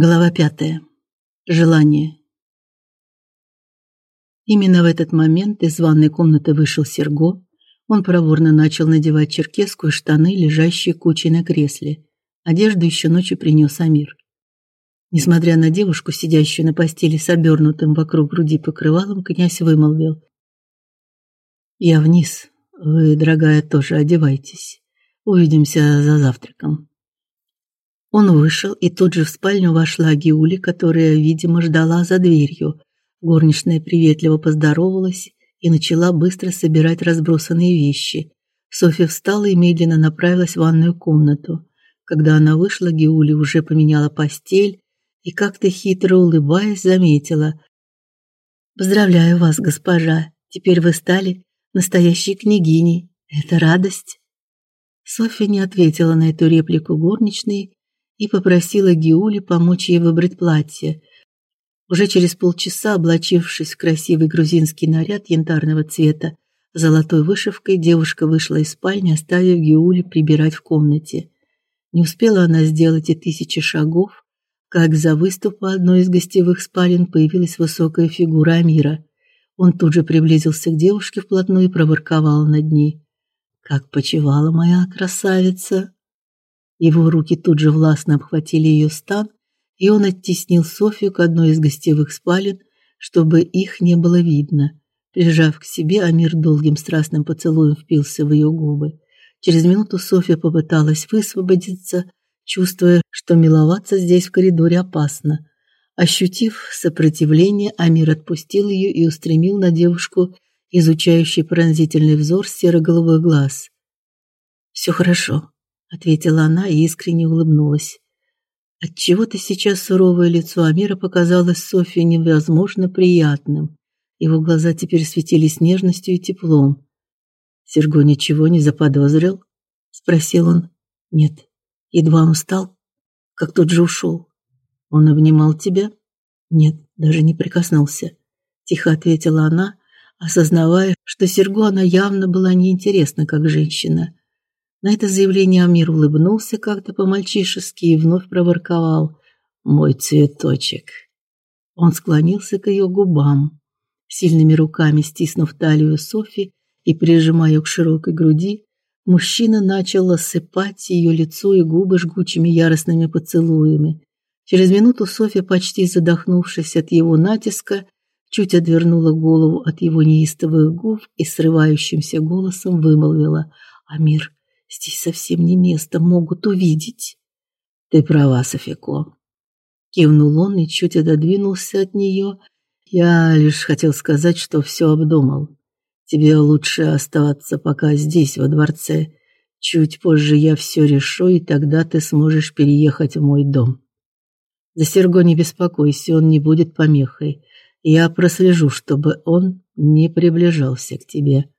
Глава пятая. Желание. Именно в этот момент из ванной комнаты вышел Серго. Он проворно начал надевать черкеску и штаны, лежащие кучей на кресле. Одежду еще ночью принес Амир. Несмотря на девушку, сидящую на постели с обернутым вокруг груди покрывалом, князь вымолвил: "Я вниз. Вы, дорогая, тоже одевайтесь. Увидимся за завтраком". Он вышел, и тут же в спальню вошла Гиули, которая, видимо, ждала за дверью. Горничная приветливо поздоровалась и начала быстро собирать разбросанные вещи. Софья встала и медленно направилась в ванную комнату. Когда она вышла, Гиули уже поменяла постель и как-то хитро улыбаясь заметила: "Поздравляю вас, госпожа. Теперь вы стали настоящей княгиней. Это радость". Софья не ответила на эту реплику горничной и попросила Гиули помочь ей выбрать платье. Уже через полчаса, облачившись в красивый грузинский наряд янтарного цвета с золотой вышивкой, девушка вышла из спальни, оставив Гиули прибирать в комнате. Не успела она сделать и тысячи шагов, как за выступа одной из гостевых спален появилась высокая фигура Амира. Он тут же приблизился к девушке вплотную и проворковал над ней: "Как почивала моя красавица?" Его руки тут же властно обхватили ее стан, и он оттеснил Софию к одной из гостевых спален, чтобы их не было видно. Прижав к себе, Амир долгим страстным поцелуем впился в ее губы. Через минуту София попыталась высвободиться, чувствуя, что миловаться здесь в коридоре опасно. Ощутив сопротивление, Амир отпустил ее и устремил на девушку изучающий пронзительный взор серо-голубых глаз. «Все хорошо», ответила она и искренне улыбнулась. От чего-то сейчас суровое лицо Амира показалось Софии невозможно приятным. Его глаза теперь светились нежностью и теплом. Серго ничего не заподозрил? спросил он. Нет. Едва он встал, как тот же ушел. Он обнимал тебя? Нет, даже не прикоснулся, тихо ответила она, осознавая, что Серго она явно была неинтересна как женщина. На это заявление Амир улыбнулся как-то по-мальчишески и вновь проворковал: "Мой цветочек". Он склонился к ее губам, сильными руками стиснув талию Софи и прижимая к широкой груди, мужчина начал осыпать ее лицо и губы жгучими яростными поцелуями. Через минуту Софья, почти задохнувшись от его натиска, чуть отвернула голову от его неистовых губ и срывающимся голосом вымолвила: "Амир, Здесь совсем не место, могут увидеть. Ты права, Софико. Кивнул он и чуть отодвинулся от нее. Я лишь хотел сказать, что все обдумал. Тебе лучше оставаться пока здесь, во дворце. Чуть позже я все решу, и тогда ты сможешь переехать в мой дом. За Серго не беспокойся, он не будет помехой. Я прослежу, чтобы он не приближался к тебе.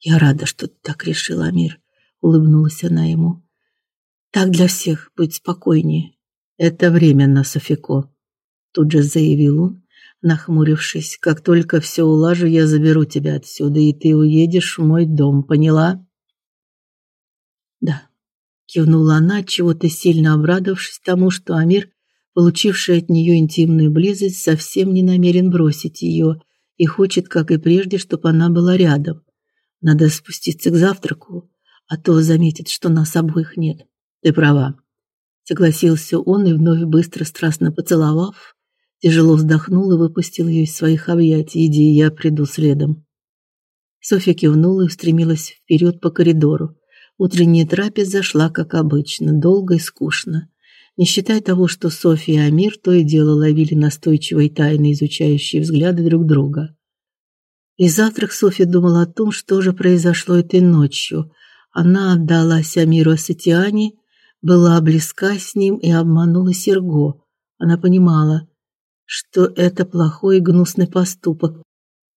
Я рада, что ты так решил, Амир улыбнулась она ему. Так для всех будет спокойнее. Это временно, Софико, тут же заявил он, нахмурившись. Как только все улажу, я заберу тебя отсюда, и ты уедешь в мой дом, поняла? Да, кивнула она, чего-то сильно обрадовавшись тому, что Амир, получивший от нее интимную близость, совсем не намерен бросить ее и хочет, как и прежде, чтобы она была рядом. Надо спуститься к завтраку, а то заметит, что нас обоих нет. Ты права, согласился он и вновь быстро страстно поцеловав, тяжело вздохнул и выпустил ее из своих объятий. Иди, я приду следом. Софья кивнула и устремилась вперед по коридору. Утренняя трапеза шла как обычно, долго и скучно. Не считая того, что Софья и Амир то и дело ловили настойчивые тайно изучающие взгляды друг друга. И завтрак Софья думала о том, что же произошло этой ночью, она отдалась Амиру Асатиане, была близка с ним и обманула Серго. Она понимала, что это плохой и гнусный поступок.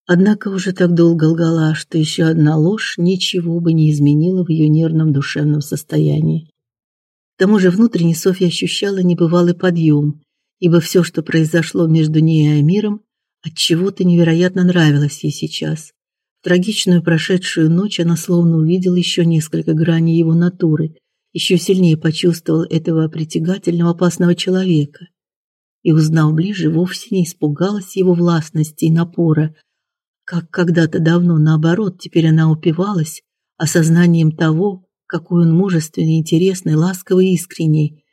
Однако уже так долго лгала, что еще одна ложь ничего бы не изменила в ее нервном душевном состоянии. К тому же внутренне Софья ощущала небывалый подъем, ибо все, что произошло между ней и Амиром, от чего-то невероятно нравилось ей сейчас трагичную прошедшую ночь она словно увидела еще несколько граней его натуры, еще сильнее почувствовала этого притягательного опасного человека. и, узнав ближе, вовсе не испугалась его властности и напора, как когда-то давно, наоборот, теперь она упивалась осознанием того, какой он мужественный, интересный, ласковый и искренний.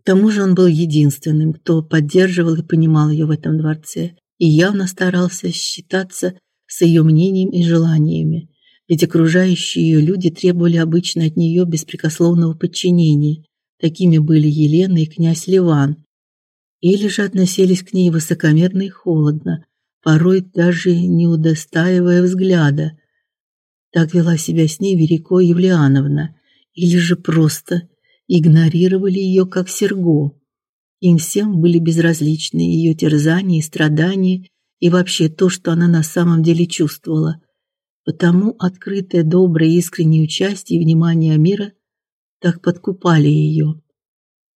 К тому же он был единственным, кто поддерживал и понимал ее в этом дворце, и явно старался считаться с ее мнением и желаниями, ведь окружающие ее люди требовали обычно от нее беспрекословного подчинения. Такими были Елена и князь Ливан, или же относились к ней высокомерно и холодно, порой даже не удостаивая взгляда. Так вела себя с ней Верико Евлеановна, или же просто игнорировали ее как Серго. Им всем были безразличны ее терзания и страдания и вообще то, что она на самом деле чувствовала. Потому открытое, доброе, искреннее участие и внимание Амира так подкупали ее.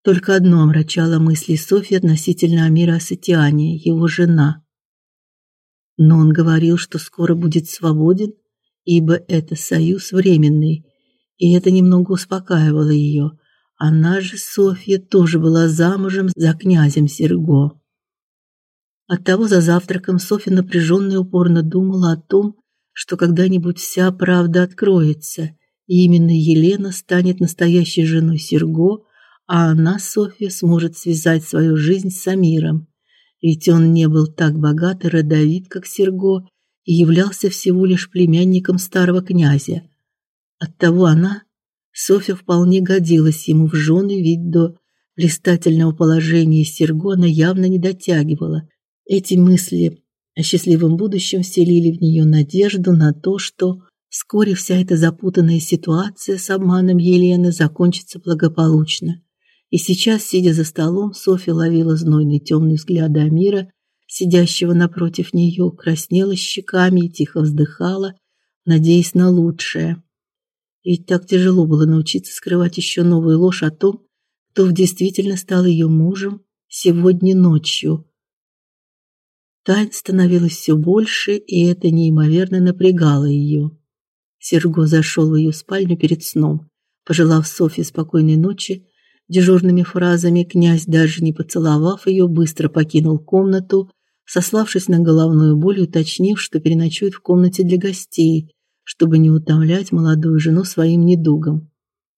Только одно омрачало мысли Софьи относительно Амира Асатиани, его жена. Но он говорил, что скоро будет свободен, ибо это союз временный, и это немного успокаивало ее. Она же, Софья, тоже была замужем за князем Серго. Оттого за завтраком Софья напряженно и упорно думала о том, что когда-нибудь вся правда откроется, и именно Елена станет настоящей женой Серго, а она, Софья, сможет связать свою жизнь с Амиром. Ведь он не был так богат и родовит, как Серго, и являлся всего лишь племянником старого князя. Оттого она, Софья, вполне годилась ему в жены, ведь до блистательного положения Серго она явно не дотягивала. Эти мысли о счастливом будущем вселили в нее надежду на то, что вскоре вся эта запутанная ситуация с обманом Елены закончится благополучно. И сейчас, сидя за столом, Софья ловила знойный темный взгляд Амира, сидящего напротив нее, краснела щеками и тихо вздыхала, надеясь на лучшее. Ведь так тяжело было научиться скрывать еще новую ложь о том, кто в действительности стал ее мужем сегодня ночью. Тайн становилось все больше, и это неимоверно напрягало ее. Серго зашел в ее спальню перед сном, пожелав Софье спокойной ночи дежурными фразами князь, даже не поцеловав ее, быстро покинул комнату, сославшись на головную боль и уточнив, что переночует в комнате для гостей, чтобы не утомлять молодую жену своим недугом.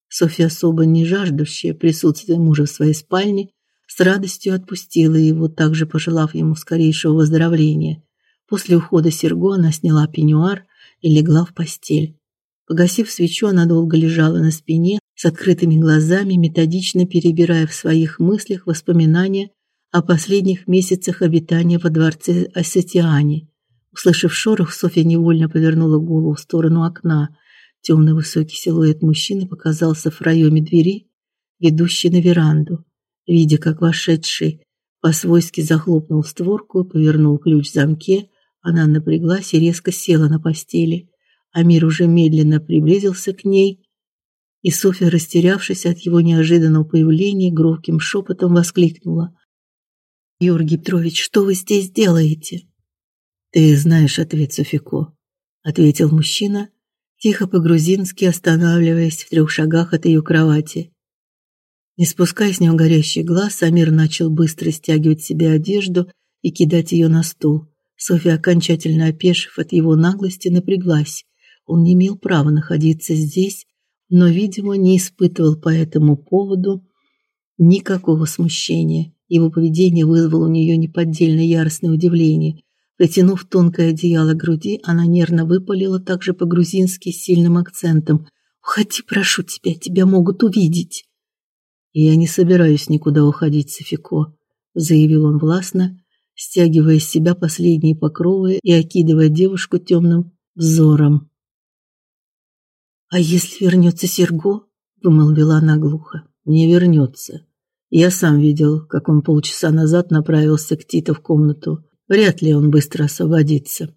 Софья, особо не жаждущая присутствия мужа в своей спальне, с радостью отпустила его, также пожелав ему скорейшего выздоровления. После ухода Серго она сняла пеньюар и легла в постель. Погасив свечу, она долго лежала на спине, с открытыми глазами, методично перебирая в своих мыслях воспоминания о последних месяцах обитания во дворце Асетиани. Услышав шорох, Софья невольно повернула голову в сторону окна. Темный высокий силуэт мужчины показался в проеме двери, ведущей на веранду. Видя, как вошедший по-свойски захлопнул створку и повернул ключ в замке, она напряглась и резко села на постели. Амир уже медленно приблизился к ней и Софья, растерявшись от его неожиданного появления, громким шепотом воскликнула: "Георгий Петрович, что вы здесь делаете?" "Ты знаешь ответ, Софико", ответил мужчина, тихо по-грузински останавливаясь в трех шагах от ее кровати. Не спуская с него горящий глаз, Амир начал быстро стягивать себе одежду и кидать ее на стол. Софья, окончательно опешив от его наглости, напряглась. Он не имел права находиться здесь но, видимо, не испытывал по этому поводу никакого смущения. Его поведение вызвало у нее неподдельное яростное удивление. Притянув тонкое одеяло к груди, она нервно выпалила также по-грузински с сильным акцентом: "Уходи, прошу тебя, тебя могут увидеть". "Я не собираюсь никуда уходить, Софико", заявил он властно, стягивая с себя последние покровы и окидывая девушку темным взором. А если вернется Серго? вымолвила она глухо. Не вернется. Я сам видел, как он полчаса назад направился к Титу в комнату. Вряд ли он быстро освободится.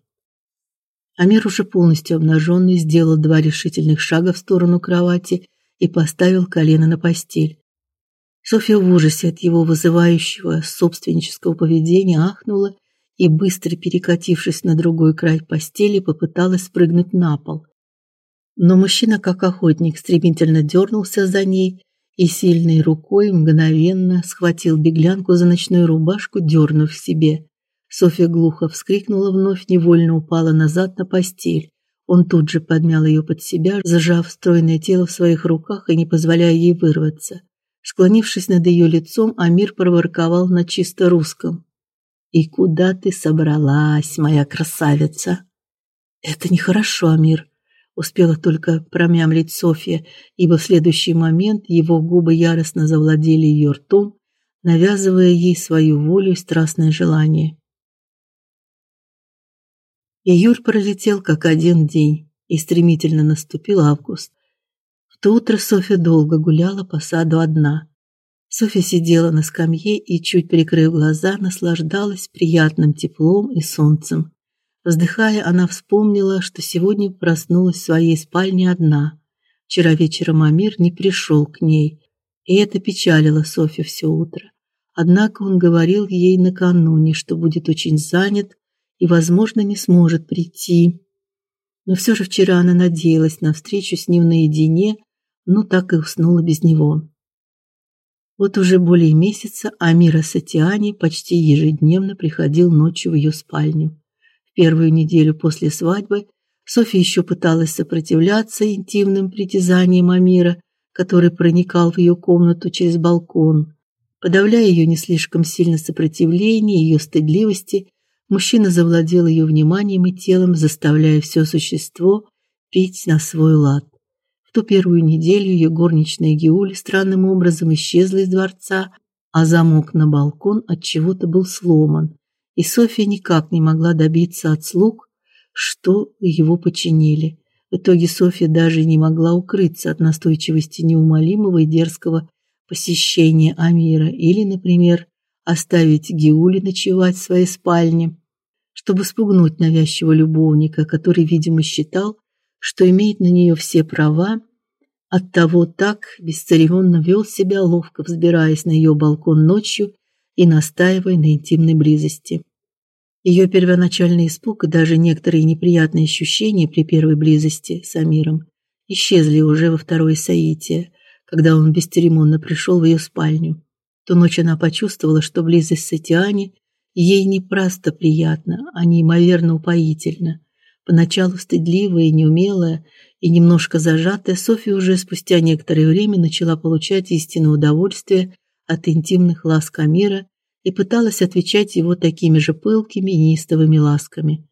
Амир уже полностью обнаженный сделал два решительных шага в сторону кровати и поставил колено на постель. Софья в ужасе от его вызывающего собственнического поведения ахнула и быстро перекатившись на другой край постели, попыталась спрыгнуть на пол. Но мужчина, как охотник, стремительно дернулся за ней и сильной рукой мгновенно схватил беглянку за ночную рубашку, дернув себе. Софья глухо вскрикнула, вновь невольно упала назад на постель. Он тут же подмял ее под себя, зажав стройное тело в своих руках и не позволяя ей вырваться. Склонившись над ее лицом, Амир проворковал на чисто русском: "И куда ты собралась, моя красавица?" "Это нехорошо, Амир", успела только промямлить Софья, ибо в следующий момент его губы яростно завладели ее ртом, навязывая ей свою волю и страстное желание. Июль пролетел как один день, и стремительно наступил август. То утро Софья долго гуляла по саду одна. Софья сидела на скамье и, чуть прикрыв глаза, наслаждалась приятным теплом и солнцем. Вздыхая, она вспомнила, что сегодня проснулась в своей спальне одна. Вчера вечером Амир не пришел к ней, и это печалило Софью все утро. Однако он говорил ей накануне, что будет очень занят и, возможно, не сможет прийти. Но все же вчера она надеялась на встречу с ним наедине, но так и уснула без него. Вот уже более месяца Амира Сатиани почти ежедневно приходил ночью в ее спальню. В первую неделю после свадьбы Софья еще пыталась сопротивляться интимным притязаниям Амира, который проникал в ее комнату через балкон. Подавляя ее не слишком сильно сопротивление ее стыдливости, Мужчина завладел ее вниманием и телом, заставляя все существо петь на свой лад. В ту первую неделю ее горничная Геуля странным образом исчезла из дворца, а замок на балкон от чего-то был сломан, и Софья никак не могла добиться от слуг, что его починили. В итоге Софья даже не могла укрыться от настойчивости неумолимого и дерзкого посещения Амира или, например, оставить Геули ночевать в своей спальне, чтобы спугнуть навязчивого любовника, который, видимо, считал, что имеет на нее все права, оттого так бесцеремонно вел себя, ловко взбираясь на ее балкон ночью и настаивая на интимной близости. Ее первоначальный испуг и даже некоторые неприятные ощущения при первой близости с Амиром исчезли уже во второе соитие, когда он бесцеремонно пришел в ее спальню. Ту ночь она почувствовала, что близость с Этиани ей не просто приятна, а неимоверно упоительна. Поначалу стыдливая и неумелая, и немножко зажатая, Софья уже спустя некоторое время начала получать истинное удовольствие от интимных ласк Амира и пыталась отвечать его такими же пылкими и неистовыми ласками.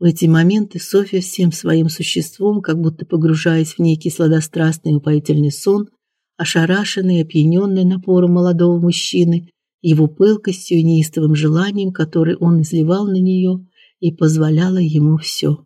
В эти моменты Софья всем своим существом, как будто погружаясь в некий сладострастный и упоительный сон, ошарашенный и опьяненный напором молодого мужчины, его пылкостью и неистовым желанием, которое он изливал на нее, и позволяла ему все.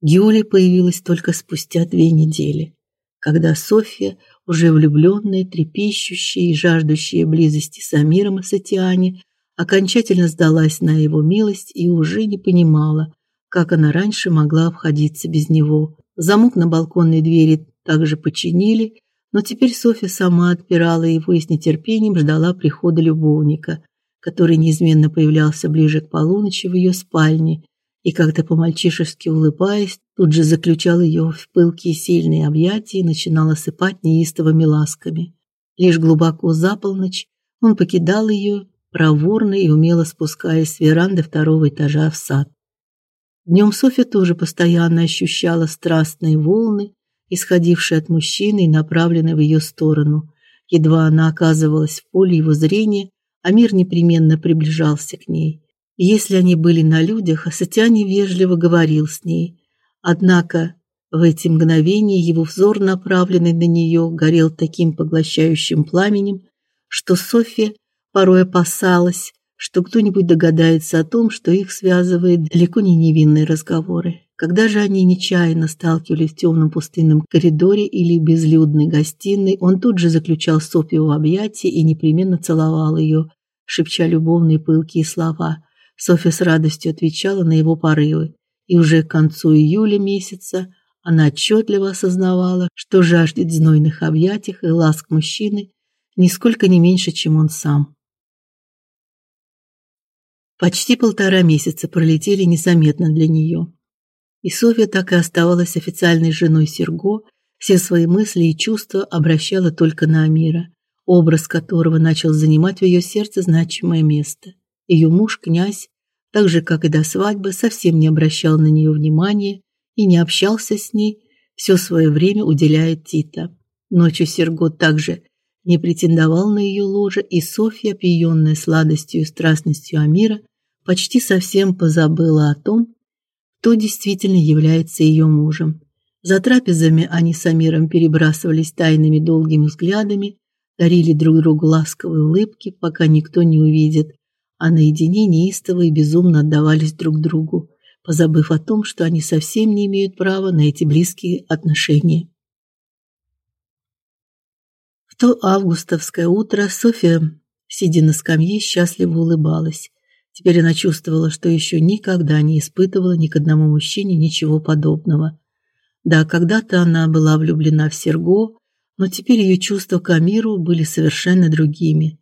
Юлия появилась только спустя две недели, когда Софья, уже влюбленная, трепещущая и жаждущая близости с Амиром Сатиани, окончательно сдалась на его милость и уже не понимала, как она раньше могла обходиться без него. Замок на балконной двери также починили, но теперь Софья сама отпирала его и с нетерпением ждала прихода любовника, который неизменно появлялся ближе к полуночи в ее спальне и как-то по-мальчишески улыбаясь, тут же заключал ее в пылкие сильные объятия и начинал осыпать неистовыми ласками. Лишь глубоко за полночь он покидал ее, проворно и умело спускаясь с веранды второго этажа в сад. Днем Софья тоже постоянно ощущала страстные волны, исходившей от мужчины и направленной в ее сторону. Едва она оказывалась в поле его зрения, Амир непременно приближался к ней. Если они были на людях, Асатяне вежливо говорил с ней. Однако в эти мгновения его взор, направленный на нее, горел таким поглощающим пламенем, что Софья порой опасалась, что кто-нибудь догадается о том, что их связывает далеко не невинные разговоры. Когда же они нечаянно сталкивались в темном пустынном коридоре или безлюдной гостиной, он тут же заключал Софью в объятия и непременно целовал ее, шепча любовные пылкие слова. Софья с радостью отвечала на его порывы, и уже к концу июля месяца она отчетливо осознавала, что жаждет знойных объятий и ласк мужчины нисколько не меньше, чем он сам. Почти полтора месяца пролетели незаметно для нее. И Софья так и оставалась официальной женой Серго, Все свои мысли и чувства обращала только на Амира, образ которого начал занимать в ее сердце значимое место. Ее муж, князь, так же как и до свадьбы, совсем не обращал на нее внимания и не общался с ней, все свое время уделяет Тита. Ночью Серго также не претендовал на ее ложе, и Софья, опьяненная сладостью и страстностью Амира, почти совсем позабыла о том, кто действительно является ее мужем. За трапезами они с Амиром перебрасывались тайными долгими взглядами, дарили друг другу ласковые улыбки, пока никто не увидит, а наедине неистово и безумно отдавались друг другу, позабыв о том, что они совсем не имеют права на эти близкие отношения. В то августовское утро Софья, сидя на скамье, счастливо улыбалась. Теперь она чувствовала, что еще никогда не испытывала ни к одному мужчине ничего подобного. Да, когда-то она была влюблена в Серго, но теперь ее чувства к Амиру были совершенно другими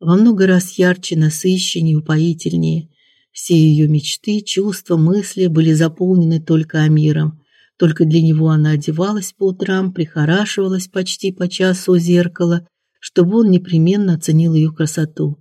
во много раз ярче, насыщеннее, упоительнее. Все ее мечты, чувства, мысли были заполнены только Амиром. Только для него она одевалась по утрам, прихорашивалась почти по часу у зеркала, чтобы он непременно оценил ее красоту.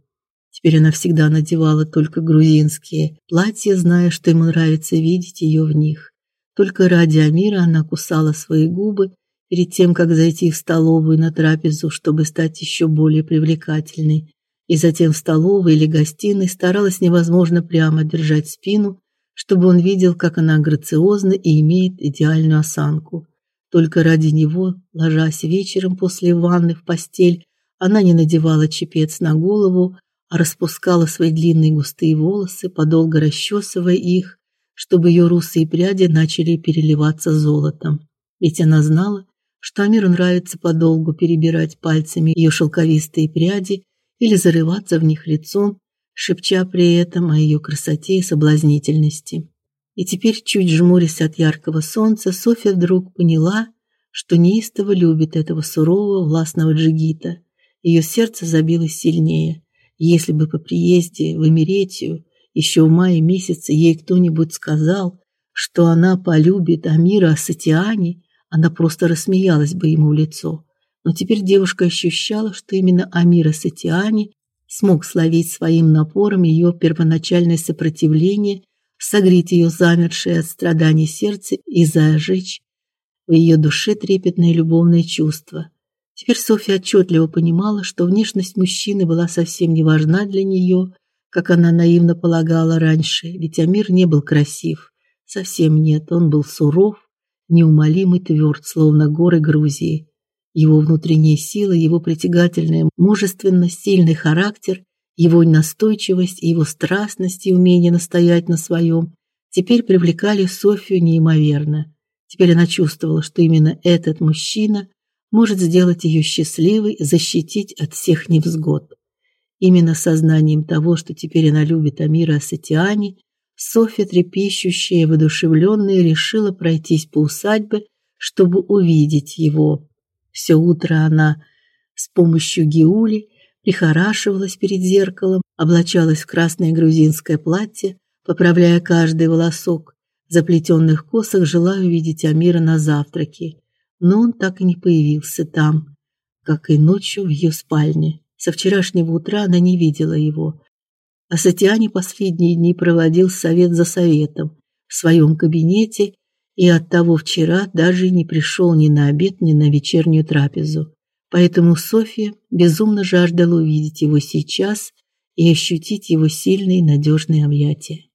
Теперь она всегда надевала только грузинские платья, зная, что ему нравится видеть ее в них. Только ради Амира она кусала свои губы перед тем, как зайти в столовую на трапезу, чтобы стать еще более привлекательной и затем в столовой или гостиной старалась невозможно прямо держать спину, чтобы он видел, как она грациозна и имеет идеальную осанку. Только ради него, ложась вечером после ванны в постель, она не надевала чепец на голову, а распускала свои длинные густые волосы, подолго расчесывая их, чтобы ее русые пряди начали переливаться золотом. Ведь она знала, что Амиру нравится подолгу перебирать пальцами ее шелковистые пряди или зарываться в них лицом, шепча при этом о ее красоте и соблазнительности. И теперь, чуть жмурясь от яркого солнца, Софья вдруг поняла, что неистово любит этого сурового властного джигита. Ее сердце забилось сильнее. Если бы по приезде в Эмеретию еще в мае месяце ей кто-нибудь сказал, что она полюбит Амира Асатиани, она просто рассмеялась бы ему в лицо но теперь девушка ощущала, что именно Амира Сатиани смог словить своим напором ее первоначальное сопротивление, согреть ее замершее от страданий сердце и зажечь в ее душе трепетное любовное чувство. Теперь Софья отчетливо понимала, что внешность мужчины была совсем не важна для нее, как она наивно полагала раньше, ведь Амир не был красив. Совсем нет, он был суров, неумолим и тверд, словно горы Грузии. Его внутренняя сила, его притягательная мужественность, сильный характер, его настойчивость и его страстность и умение настоять на своем теперь привлекали Софию неимоверно. Теперь она чувствовала, что именно этот мужчина может сделать ее счастливой, защитить от всех невзгод. Именно сознанием того, что теперь она любит Амира Асатиани, Софья, трепещущая и воодушевленная, решила пройтись по усадьбе, чтобы увидеть его. Все утро она с помощью гиули прихорашивалась перед зеркалом, облачалась в красное грузинское платье, поправляя каждый волосок, в заплетенных косах желая увидеть Амира на завтраке. Но он так и не появился там, как и ночью в ее спальне. Со вчерашнего утра она не видела его. А Сатиани последние дни проводил совет за советом в своем кабинете и оттого вчера даже не пришел ни на обед, ни на вечернюю трапезу. Поэтому Софья безумно жаждала увидеть его сейчас и ощутить его сильные надежные объятия.